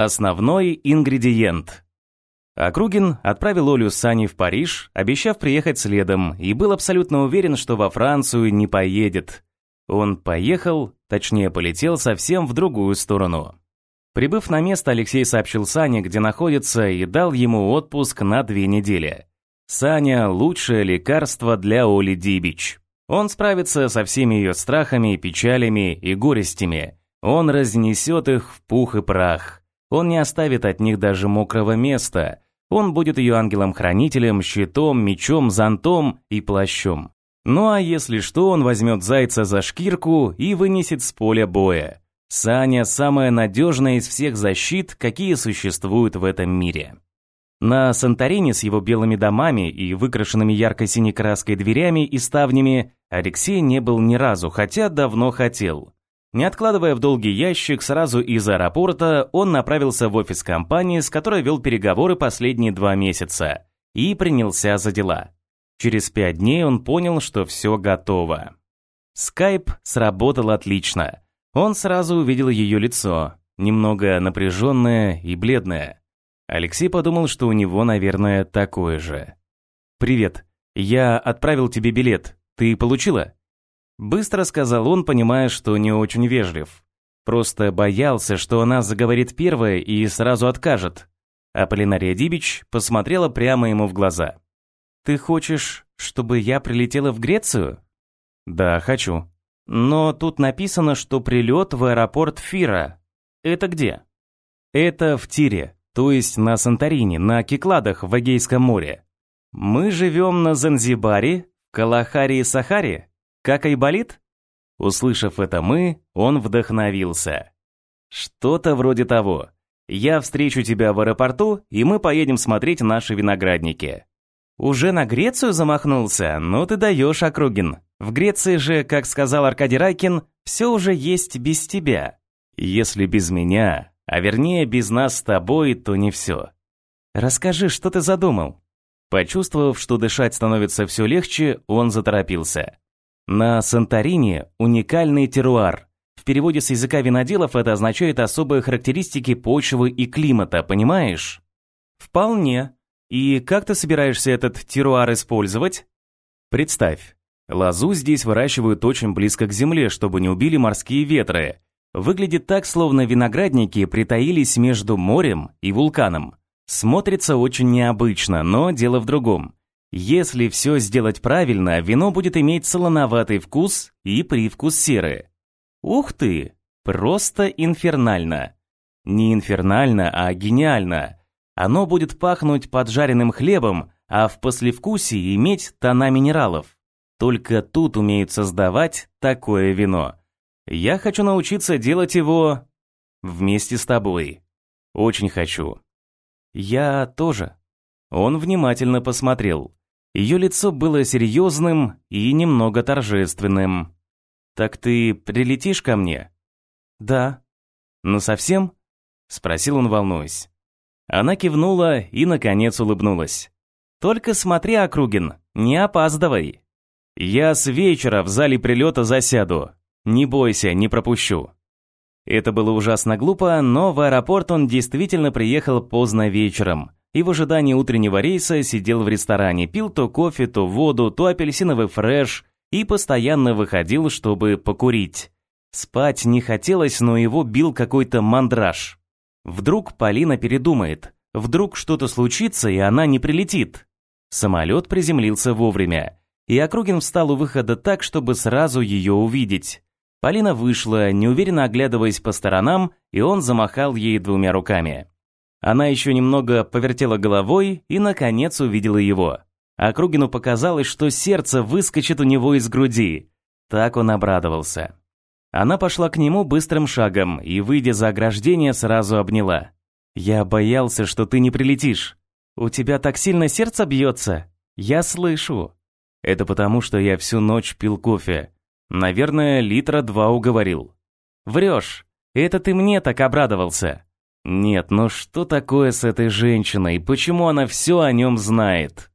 Основной ингредиент. Округин отправил Олю с в Париж, обещав приехать следом, и был абсолютно уверен, что во Францию не поедет. Он поехал, точнее полетел совсем в другую сторону. Прибыв на место, Алексей сообщил Сане, где находится, и дал ему отпуск на две недели. Саня – лучшее лекарство для Оли Дибич. Он справится со всеми ее страхами, печалями и горестями. Он разнесет их в пух и прах. Он не оставит от них даже мокрого места. Он будет ее ангелом-хранителем, щитом, мечом, зонтом и плащом. Ну а если что, он возьмет зайца за шкирку и вынесет с поля боя. Саня – самая надежная из всех защит, какие существуют в этом мире. На Санторини с его белыми домами и выкрашенными ярко-синей краской дверями и ставнями Алексей не был ни разу, хотя давно хотел. Не откладывая в долгий ящик, сразу из аэропорта он направился в офис компании, с которой вел переговоры последние два месяца, и принялся за дела. Через пять дней он понял, что все готово. Скайп сработал отлично. Он сразу увидел ее лицо, немного напряженное и бледное. Алексей подумал, что у него, наверное, такое же. «Привет. Я отправил тебе билет. Ты получила?» Быстро сказал он, понимая, что не очень вежлив. Просто боялся, что она заговорит первая и сразу откажет. А Полинария Дибич посмотрела прямо ему в глаза. «Ты хочешь, чтобы я прилетела в Грецию?» «Да, хочу», но тут написано, что прилет в аэропорт Фира. Это где? Это в Тире, то есть на Санторини, на Кикладах в Эгейском море. Мы живем на Занзибаре, Калахари и Сахаре. Как Айболит? Услышав это мы, он вдохновился. Что-то вроде того. Я встречу тебя в аэропорту, и мы поедем смотреть наши виноградники. Уже на Грецию замахнулся? Ну ты даешь, Округин. В Греции же, как сказал Аркадий Райкин, все уже есть без тебя. Если без меня, а вернее без нас с тобой, то не все. Расскажи, что ты задумал? Почувствовав, что дышать становится все легче, он заторопился. На Санторини уникальный теруар. В переводе с языка виноделов это означает особые характеристики почвы и климата, понимаешь? Вполне. И как ты собираешься этот теруар использовать? Представь, Лозу здесь выращивают очень близко к земле, чтобы не убили морские ветры. Выглядит так, словно виноградники притаились между морем и вулканом. Смотрится очень необычно, но дело в другом. Если все сделать правильно, вино будет иметь солоноватый вкус и привкус серы. Ух ты! Просто инфернально. Не инфернально, а гениально. Оно будет пахнуть поджаренным хлебом, а в послевкусии иметь тона минералов. Только тут умеют создавать такое вино. Я хочу научиться делать его вместе с тобой. Очень хочу. Я тоже. Он внимательно посмотрел. Ее лицо было серьезным и немного торжественным. «Так ты прилетишь ко мне?» «Да». «Ну совсем?» — спросил он, волнуясь. Она кивнула и, наконец, улыбнулась. «Только смотри, Округин, не опаздывай». «Я с вечера в зале прилета засяду. Не бойся, не пропущу». Это было ужасно глупо, но в аэропорт он действительно приехал поздно вечером. И в ожидании утреннего рейса сидел в ресторане, пил то кофе, то воду, то апельсиновый фреш и постоянно выходил, чтобы покурить. Спать не хотелось, но его бил какой-то мандраж. Вдруг Полина передумает, вдруг что-то случится, и она не прилетит. Самолет приземлился вовремя и Округин встал у выхода так, чтобы сразу ее увидеть. Полина вышла, неуверенно оглядываясь по сторонам, и он замахал ей двумя руками. Она еще немного повертела головой и, наконец, увидела его. Округину показалось, что сердце выскочит у него из груди. Так он обрадовался. Она пошла к нему быстрым шагом и, выйдя за ограждение, сразу обняла. «Я боялся, что ты не прилетишь. У тебя так сильно сердце бьется. Я слышу». Это потому, что я всю ночь пил кофе. Наверное, литра два уговорил. Врешь. Это ты мне так обрадовался. Нет, ну что такое с этой женщиной? Почему она все о нем знает?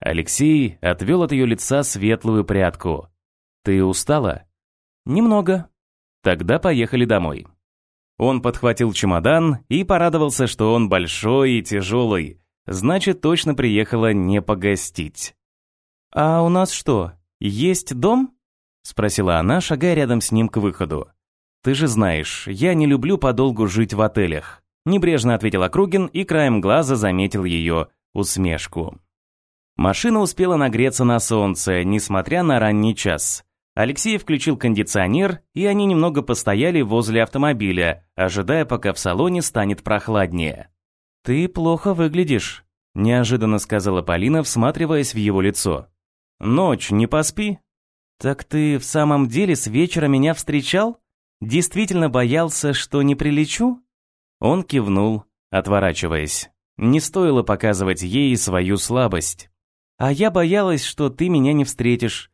Алексей отвел от ее лица светлую прядку. Ты устала? Немного. Тогда поехали домой. Он подхватил чемодан и порадовался, что он большой и тяжелый. Значит, точно приехала не погостить. «А у нас что, есть дом?» — спросила она, шагая рядом с ним к выходу. «Ты же знаешь, я не люблю подолгу жить в отелях», — небрежно ответил Округин и краем глаза заметил ее усмешку. Машина успела нагреться на солнце, несмотря на ранний час. Алексей включил кондиционер, и они немного постояли возле автомобиля, ожидая, пока в салоне станет прохладнее. «Ты плохо выглядишь», – неожиданно сказала Полина, всматриваясь в его лицо. «Ночь, не поспи?» «Так ты в самом деле с вечера меня встречал? Действительно боялся, что не прилечу?» Он кивнул, отворачиваясь. Не стоило показывать ей свою слабость. «А я боялась, что ты меня не встретишь.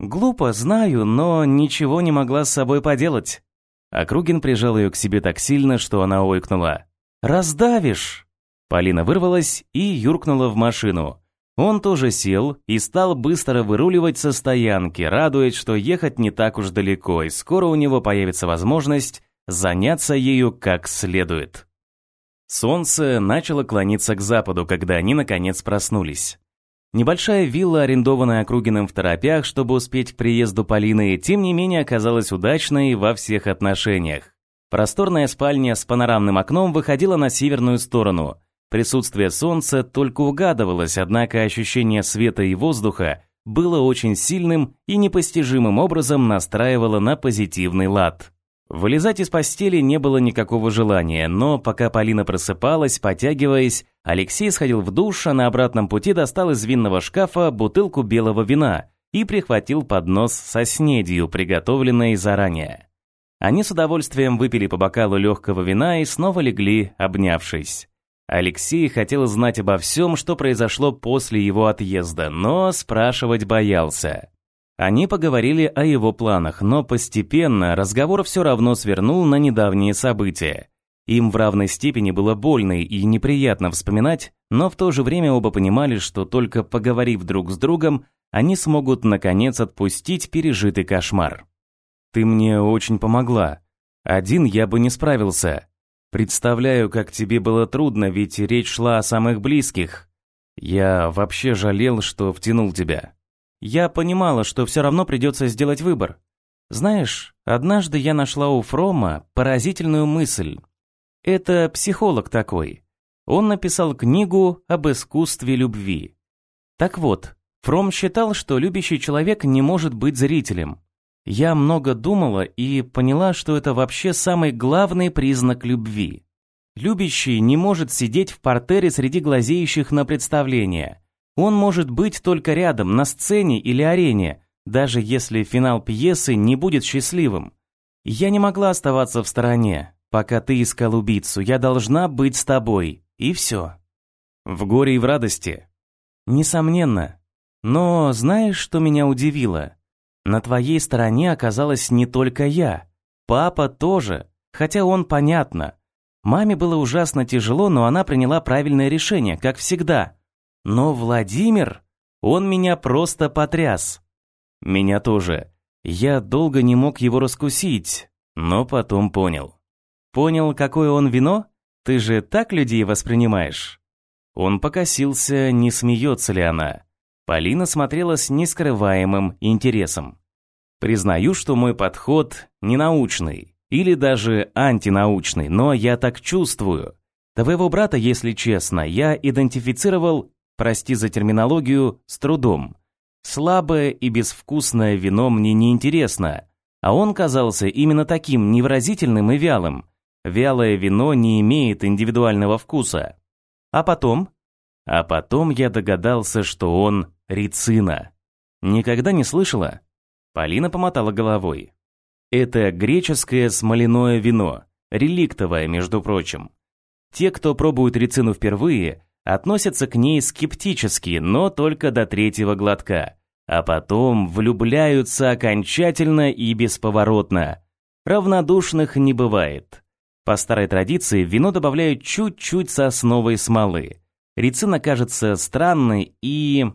Глупо, знаю, но ничего не могла с собой поделать». Округин прижал ее к себе так сильно, что она ойкнула. «Раздавишь!» Полина вырвалась и юркнула в машину. Он тоже сел и стал быстро выруливать со стоянки, радуясь, что ехать не так уж далеко, и скоро у него появится возможность заняться ею как следует. Солнце начало клониться к западу, когда они наконец проснулись. Небольшая вилла, арендованная Округиным в торопях, чтобы успеть к приезду Полины, тем не менее оказалась удачной во всех отношениях. Просторная спальня с панорамным окном выходила на северную сторону. Присутствие солнца только угадывалось, однако ощущение света и воздуха было очень сильным и непостижимым образом настраивало на позитивный лад. Вылезать из постели не было никакого желания, но пока Полина просыпалась, потягиваясь, Алексей сходил в душ, а на обратном пути достал из винного шкафа бутылку белого вина и прихватил поднос со снедью, приготовленной заранее. Они с удовольствием выпили по бокалу легкого вина и снова легли, обнявшись. Алексей хотел знать обо всем, что произошло после его отъезда, но спрашивать боялся. Они поговорили о его планах, но постепенно разговор все равно свернул на недавние события. Им в равной степени было больно и неприятно вспоминать, но в то же время оба понимали, что только поговорив друг с другом, они смогут наконец отпустить пережитый кошмар. «Ты мне очень помогла. Один я бы не справился. Представляю, как тебе было трудно, ведь речь шла о самых близких. Я вообще жалел, что втянул тебя». Я понимала, что все равно придется сделать выбор. Знаешь, однажды я нашла у Фрома поразительную мысль. Это психолог такой. Он написал книгу об искусстве любви. Так вот, Фром считал, что любящий человек не может быть зрителем. Я много думала и поняла, что это вообще самый главный признак любви. Любящий не может сидеть в портере среди глазеющих на представление. Он может быть только рядом, на сцене или арене, даже если финал пьесы не будет счастливым. Я не могла оставаться в стороне. Пока ты искал убийцу, я должна быть с тобой. И все. В горе и в радости. Несомненно. Но знаешь, что меня удивило? На твоей стороне оказалась не только я. Папа тоже, хотя он понятно. Маме было ужасно тяжело, но она приняла правильное решение, как всегда. Но Владимир, он меня просто потряс. Меня тоже. Я долго не мог его раскусить, но потом понял. Понял, какое он вино? Ты же так людей воспринимаешь. Он покосился, не смеется ли она. Полина смотрела с нескрываемым интересом. Признаю, что мой подход ненаучный или даже антинаучный, но я так чувствую. Твоего брата, если честно, я идентифицировал прости за терминологию, с трудом. Слабое и безвкусное вино мне не интересно, а он казался именно таким невразительным и вялым. Вялое вино не имеет индивидуального вкуса. А потом? А потом я догадался, что он рицина. Никогда не слышала? Полина помотала головой. Это греческое смоляное вино, реликтовое, между прочим. Те, кто пробует рицину впервые, относятся к ней скептически, но только до третьего глотка, а потом влюбляются окончательно и бесповоротно. Равнодушных не бывает. По старой традиции в вино добавляют чуть-чуть сосновой смолы. Рецина кажется странной и...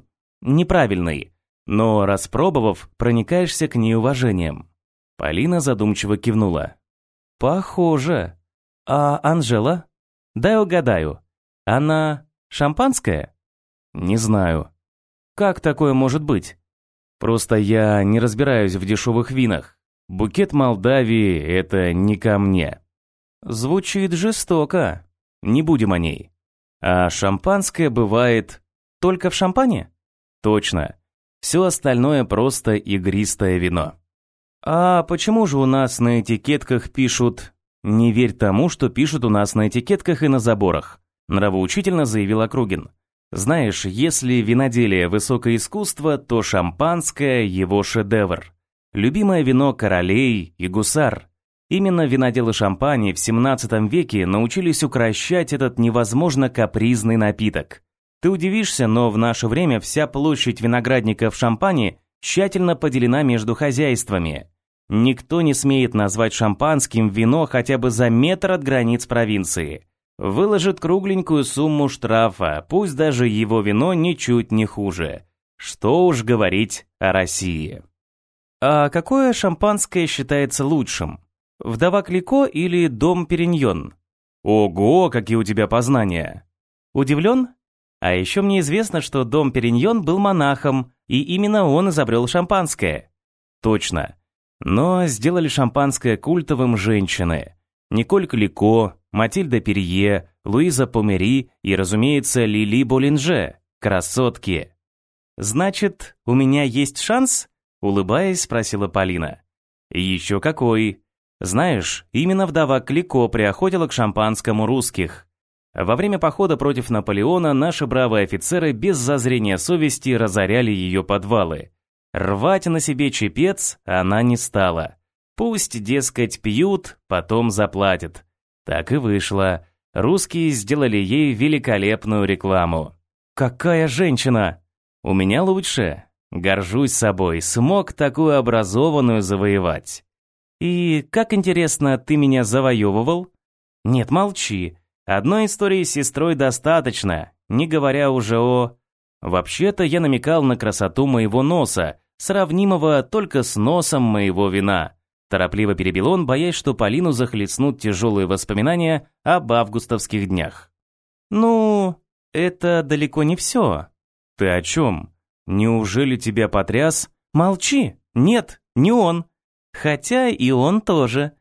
неправильной, но распробовав, проникаешься к ней уважением. Полина задумчиво кивнула. «Похоже. А Анжела? Дай угадаю. Она шампанское? Не знаю. Как такое может быть? Просто я не разбираюсь в дешевых винах. Букет Молдавии — это не ко мне. Звучит жестоко. Не будем о ней. А шампанское бывает только в шампане? Точно. Все остальное просто игристое вино. А почему же у нас на этикетках пишут «Не верь тому, что пишут у нас на этикетках и на заборах», нравоучительно заявил Округин. Знаешь, если виноделие высокое искусство, то шампанское его шедевр. Любимое вино королей и гусар. Именно виноделы шампани в 17 веке научились укращать этот невозможно капризный напиток. Ты удивишься, но в наше время вся площадь виноградников шампани тщательно поделена между хозяйствами. Никто не смеет назвать шампанским вино хотя бы за метр от границ провинции. Выложит кругленькую сумму штрафа, пусть даже его вино ничуть не хуже. Что уж говорить о России. А какое шампанское считается лучшим? Вдова Клико или Дом Периньон? Ого, какие у тебя познания! Удивлен? А еще мне известно, что Дом Периньон был монахом, и именно он изобрел шампанское. Точно. Но сделали шампанское культовым женщины. Николь Клико, Матильда Перье, Луиза Помери и, разумеется, Лили Болинже. Красотки. «Значит, у меня есть шанс?» Улыбаясь, спросила Полина. «Еще какой!» Знаешь, именно вдова Клико приохотила к шампанскому русских. Во время похода против Наполеона наши бравые офицеры без зазрения совести разоряли ее подвалы. Рвать на себе чепец она не стала. Пусть, дескать, пьют, потом заплатят. Так и вышло. Русские сделали ей великолепную рекламу. «Какая женщина!» «У меня лучше. Горжусь собой, смог такую образованную завоевать». «И как интересно, ты меня завоевывал?» «Нет, молчи. Одной истории с сестрой достаточно, не говоря уже о... Вообще-то я намекал на красоту моего носа, сравнимого только с носом моего вина. Торопливо перебил он, боясь, что Полину захлестнут тяжелые воспоминания об августовских днях. «Ну, это далеко не все». «Ты о чем? Неужели тебя потряс?» «Молчи! Нет, не он. Хотя и он тоже.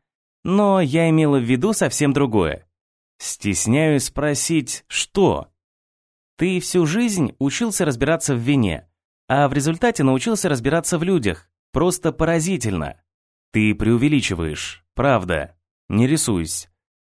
Но я имела в виду совсем другое. Стесняюсь спросить, что? Ты всю жизнь учился разбираться в вине, а в результате научился разбираться в людях. Просто поразительно. Ты преувеличиваешь, правда. Не рисуйся.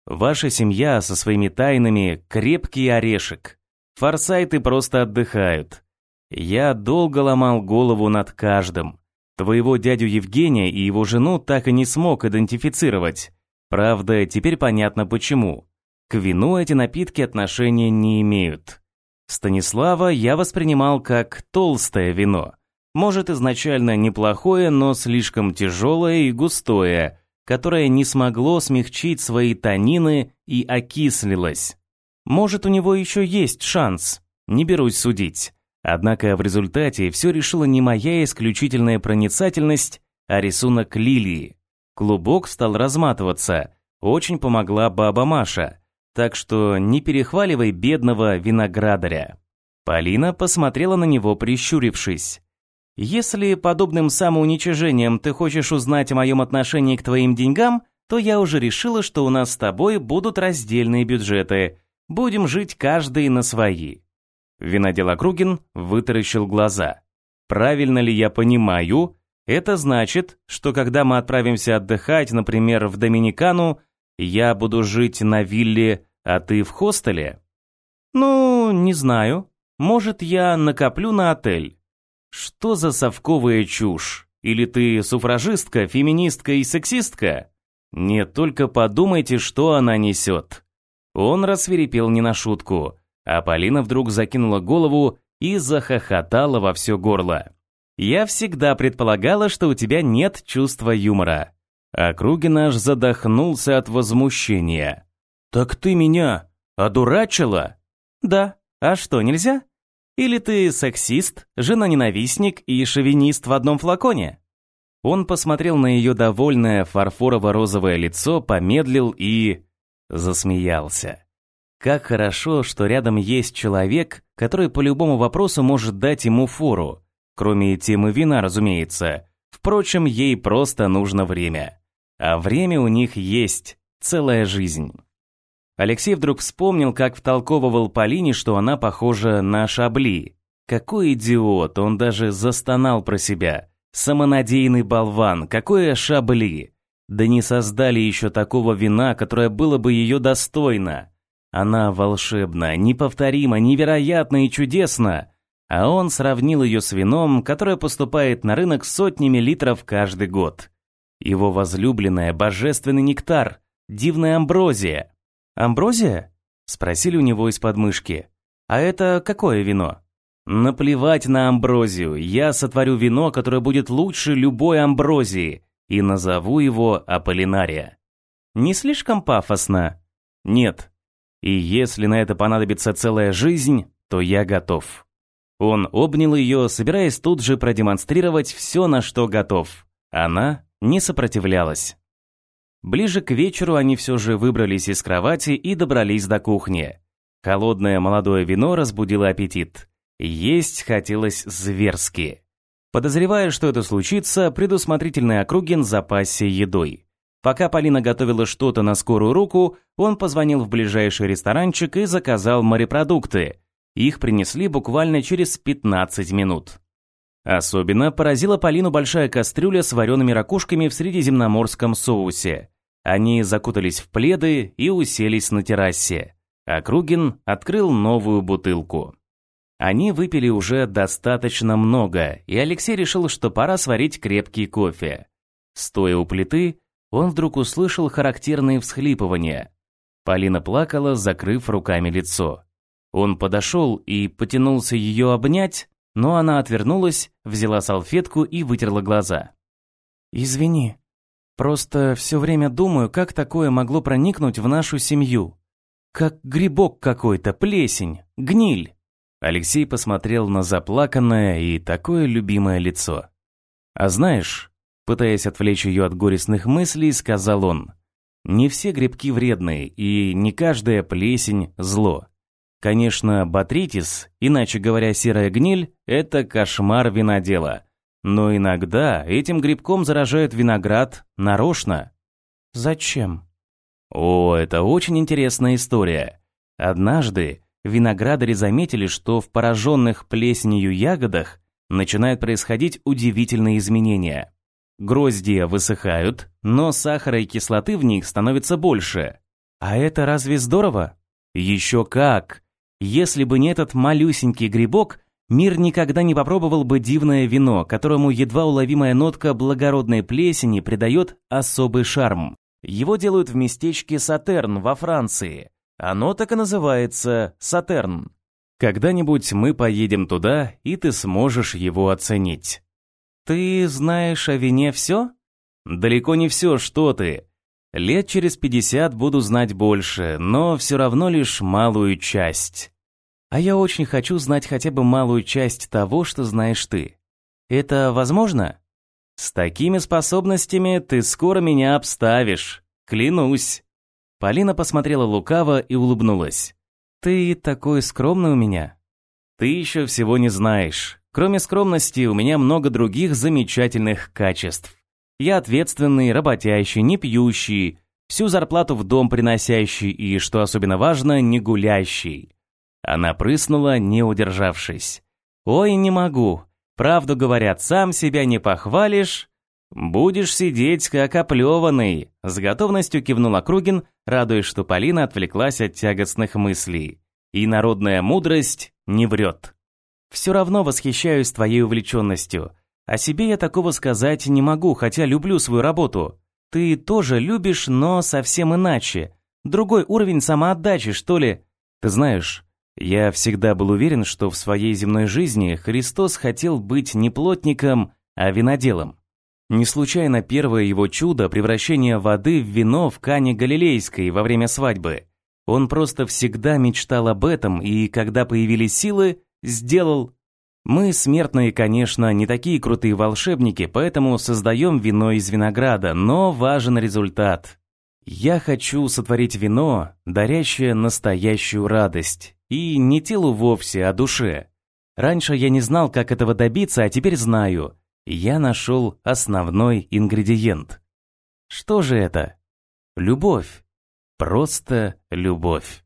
Ваша семья со своими тайнами – крепкий орешек. Форсайты просто отдыхают. Я долго ломал голову над каждым. Твоего дядю Евгения и его жену так и не смог идентифицировать. Правда, теперь понятно почему. К вину эти напитки отношения не имеют. Станислава я воспринимал как толстое вино. Может, изначально неплохое, но слишком тяжелое и густое, которое не смогло смягчить свои танины и окислилось. Может, у него еще есть шанс, не берусь судить. Однако в результате все решила не моя исключительная проницательность, а рисунок лилии. Клубок стал разматываться, очень помогла баба Маша – так что не перехваливай бедного виноградаря. Полина посмотрела на него, прищурившись. Если подобным самоуничижением ты хочешь узнать о моем отношении к твоим деньгам, то я уже решила, что у нас с тобой будут раздельные бюджеты. Будем жить каждый на свои. Винодел Округин вытаращил глаза. Правильно ли я понимаю, это значит, что когда мы отправимся отдыхать, например, в Доминикану, я буду жить на вилле, а ты в хостеле? Ну, не знаю. Может, я накоплю на отель. Что за совковая чушь? Или ты суфражистка, феминистка и сексистка? Нет, только подумайте, что она несет. Он рассверепел не на шутку, а Полина вдруг закинула голову и захохотала во все горло. «Я всегда предполагала, что у тебя нет чувства юмора. Округин аж задохнулся от возмущения. «Так ты меня одурачила?» «Да. А что, нельзя? Или ты сексист, жена-ненавистник и шовинист в одном флаконе?» Он посмотрел на ее довольное фарфорово-розовое лицо, помедлил и... Засмеялся. Как хорошо, что рядом есть человек, который по любому вопросу может дать ему фору. Кроме темы вина, разумеется. Впрочем, ей просто нужно время. А время у них есть, целая жизнь. Алексей вдруг вспомнил, как втолковывал Полине, что она похожа на Шабли. Какой идиот, он даже застонал про себя. Самонадеянный болван, какое Шабли. Да не создали еще такого вина, которое было бы ее достойно. Она волшебна, неповторима, невероятна и чудесна. А он сравнил ее с вином, которое поступает на рынок сотнями литров каждый год. Его возлюбленная божественный нектар, дивная амброзия. «Амброзия?» – спросили у него из подмышки. «А это какое вино?» «Наплевать на амброзию, я сотворю вино, которое будет лучше любой амброзии, и назову его Аполлинария». «Не слишком пафосно?» «Нет. И если на это понадобится целая жизнь, то я готов». Он обнял ее, собираясь тут же продемонстрировать все, на что готов. Она не сопротивлялась. Ближе к вечеру они все же выбрались из кровати и добрались до кухни. Холодное молодое вино разбудило аппетит. Есть хотелось зверски. Подозревая, что это случится, предусмотрительный Округин запасся едой. Пока Полина готовила что-то на скорую руку, он позвонил в ближайший ресторанчик и заказал морепродукты. Их принесли буквально через 15 минут. Особенно поразила Полину большая кастрюля с вареными ракушками в средиземноморском соусе. Они закутались в пледы и уселись на террасе. А Кругин открыл новую бутылку. Они выпили уже достаточно много, и Алексей решил, что пора сварить крепкий кофе. Стоя у плиты, он вдруг услышал характерные всхлипывания. Полина плакала, закрыв руками лицо. Он подошел и потянулся ее обнять, но она отвернулась, взяла салфетку и вытерла глаза. «Извини», Просто все время думаю, как такое могло проникнуть в нашу семью. Как грибок какой-то, плесень, гниль. Алексей посмотрел на заплаканное и такое любимое лицо. А знаешь, пытаясь отвлечь ее от горестных мыслей, сказал он, не все грибки вредные, и не каждая плесень – зло. Конечно, батритис, иначе говоря, серая гниль – это кошмар винодела – но иногда этим грибком заражают виноград нарочно. Зачем? О, это очень интересная история. Однажды виноградари заметили, что в пораженных плесенью ягодах начинают происходить удивительные изменения. Гроздья высыхают, но сахара и кислоты в них становится больше. А это разве здорово? Еще как! Если бы не этот малюсенький грибок, Мир никогда не попробовал бы дивное вино, которому едва уловимая нотка благородной плесени придает особый шарм. Его делают в местечке Сатерн во Франции. Оно так и называется Сатерн. Когда-нибудь мы поедем туда, и ты сможешь его оценить. Ты знаешь о вине все? Далеко не все, что ты. Лет через пятьдесят буду знать больше, но все равно лишь малую часть. А я очень хочу знать хотя бы малую часть того, что знаешь ты. Это возможно? С такими способностями ты скоро меня обставишь, клянусь. Полина посмотрела лукаво и улыбнулась. Ты такой скромный у меня. Ты еще всего не знаешь. Кроме скромности, у меня много других замечательных качеств. Я ответственный, работящий, не пьющий, всю зарплату в дом приносящий и, что особенно важно, не гулящий. Она прыснула, не удержавшись. «Ой, не могу. Правду говорят, сам себя не похвалишь. Будешь сидеть, как оплеванный», — с готовностью кивнул Округин, радуясь, что Полина отвлеклась от тягостных мыслей. «И народная мудрость не врет». «Все равно восхищаюсь твоей увлеченностью. О себе я такого сказать не могу, хотя люблю свою работу. Ты тоже любишь, но совсем иначе. Другой уровень самоотдачи, что ли. Ты знаешь, я всегда был уверен, что в своей земной жизни Христос хотел быть не плотником, а виноделом. Не случайно первое его чудо – превращение воды в вино в Кане Галилейской во время свадьбы. Он просто всегда мечтал об этом и, когда появились силы, сделал. Мы, смертные, конечно, не такие крутые волшебники, поэтому создаем вино из винограда, но важен результат. Я хочу сотворить вино, дарящее настоящую радость. И не телу вовсе, а душе. Раньше я не знал, как этого добиться, а теперь знаю. Я нашел основной ингредиент. Что же это? Любовь. Просто любовь.